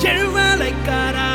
Jerry Raleigh got out.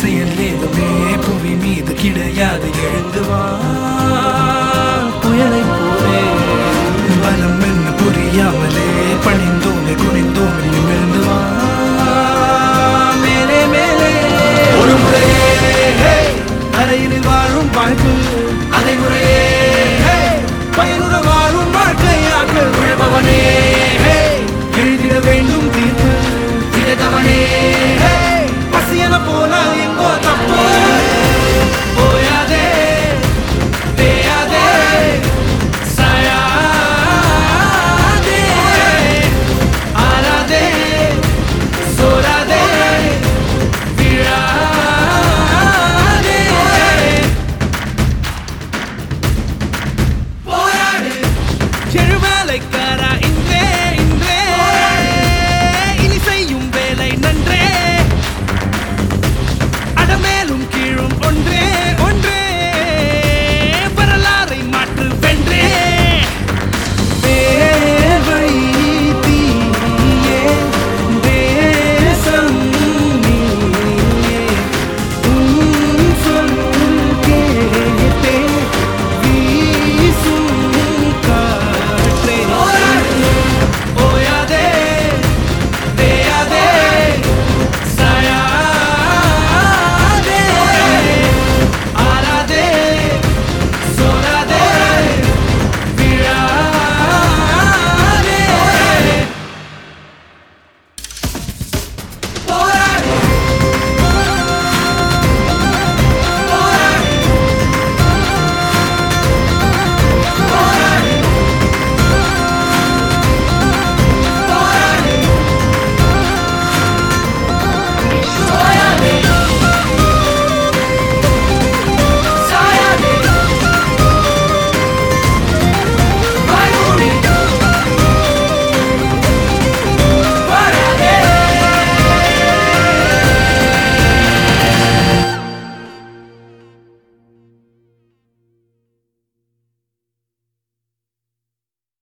செயல் ஏதுமே புவி மீது கிடையாது. எழுந்துவான்